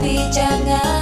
tapi jangan